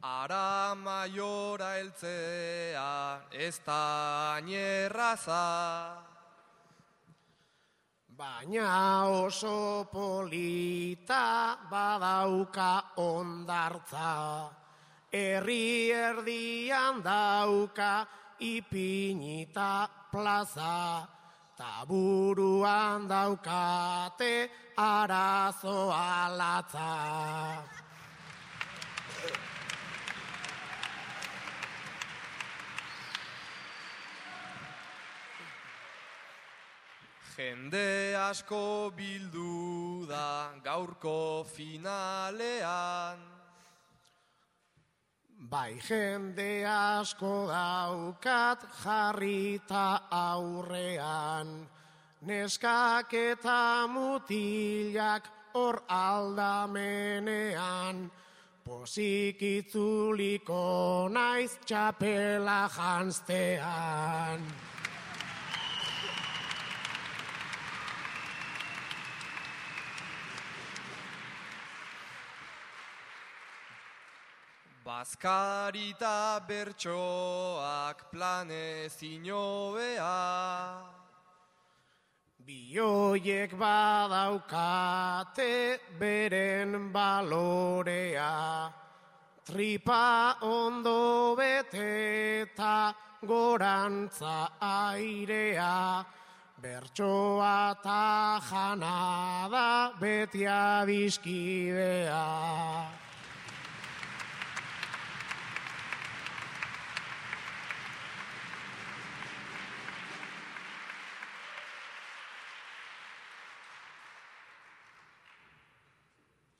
Ara maiora eltzea ez da nierraza. Baina oso polita badauka ondartza. Herri erdian dauka ipinita plaza. Taburuan daukate arazo alatza. Jende asko bildu da gaurko finalean. Bai jende asko daukat jarrita aurrean, neskak eta mutilak hor aldamenean, posik itzuliko naiz txapela janztean. Bazkarita bertsoak planez inobea. Bioiek badaukate beren balorea, tripa ondo beteta gorantza airea, bertsoa ta jana da beti adiskidea.